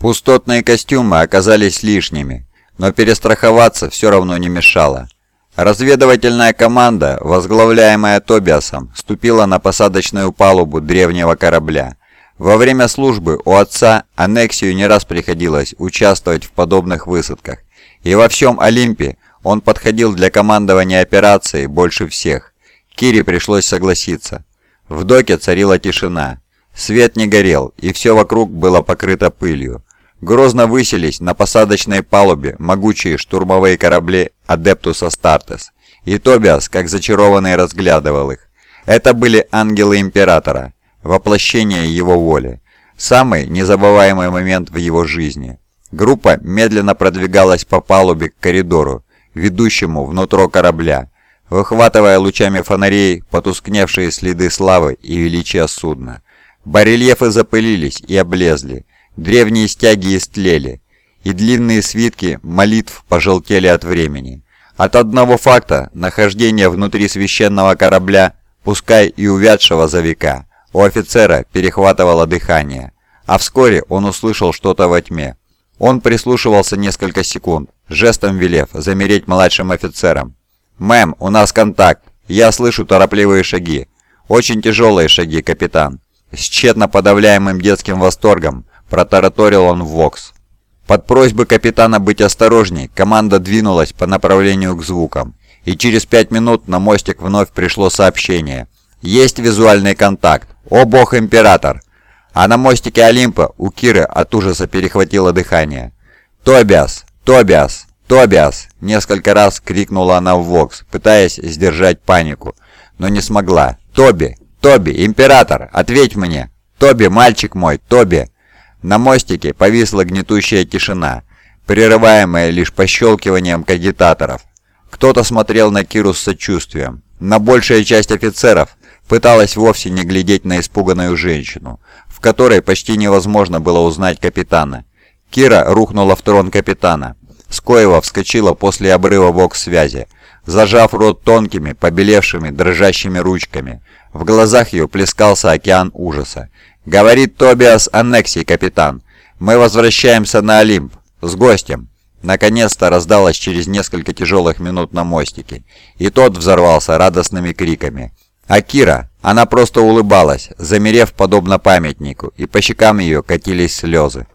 Пустотные костюмы оказались лишними, но перестраховаться все равно не мешало. Разведывательная команда, возглавляемая Тобиасом, ступила на посадочную палубу древнего корабля. Во время службы у отца Аннексию не раз приходилось участвовать в подобных высадках, и во всем Олимпе он подходил для командования операцией больше всех. Кире пришлось согласиться. В доке царила тишина. Свет не горел, и все вокруг было покрыто пылью. Грозно высились на посадочной палубе могучие штурмовые корабли Адептус Астартес, и Тобиас, как зачарованный, разглядывал их. Это были ангелы Императора, воплощение его воли. Самый незабываемый момент в его жизни. Группа медленно продвигалась по палубе к коридору, ведущему внутрь корабля, выхватывая лучами фонарей потускневшие следы славы и величия судна. Барельефы запылились и облезли, древние стяги истлели, и длинные свитки молитв пожелтели от времени. От одного факта нахождения внутри священного корабля, пускай и увядшего за века, у офицера перехватывало дыхание, а вскоре он услышал что-то во тьме. Он прислушивался несколько секунд, жестом велев замереть младшим офицером. «Мэм, у нас контакт. Я слышу торопливые шаги. Очень тяжелые шаги, капитан». С тщетно подавляемым детским восторгом протараторил он в Вокс. Под просьбой капитана быть осторожней, команда двинулась по направлению к звукам. И через пять минут на мостик вновь пришло сообщение. «Есть визуальный контакт. О бог император!» А на мостике Олимпа у Киры от ужаса перехватило дыхание. «Тобиас! Тобиас! Тобиас!» Несколько раз крикнула она в Вокс, пытаясь сдержать панику, но не смогла. «Тоби! Тоби! Император! Ответь мне! Тоби, мальчик мой! Тоби!» На мостике повисла гнетущая тишина, прерываемая лишь пощелкиванием кагитаторов. Кто-то смотрел на Киру с сочувствием, но большая часть офицеров пыталась вовсе не глядеть на испуганную женщину, в которой почти невозможно было узнать капитана. Кира рухнула в трон капитана. Скоева вскочила после обрыва вокс-связи, зажав рот тонкими, побелевшими, дрожащими ручками. В глазах ее плескался океан ужаса. «Говорит Тобиас Аннексий, капитан. Мы возвращаемся на Олимп. С гостем». Наконец-то раздалось через несколько тяжелых минут на мостике, и тот взорвался радостными криками. А Кира, она просто улыбалась, замерев подобно памятнику, и по щекам ее катились слезы.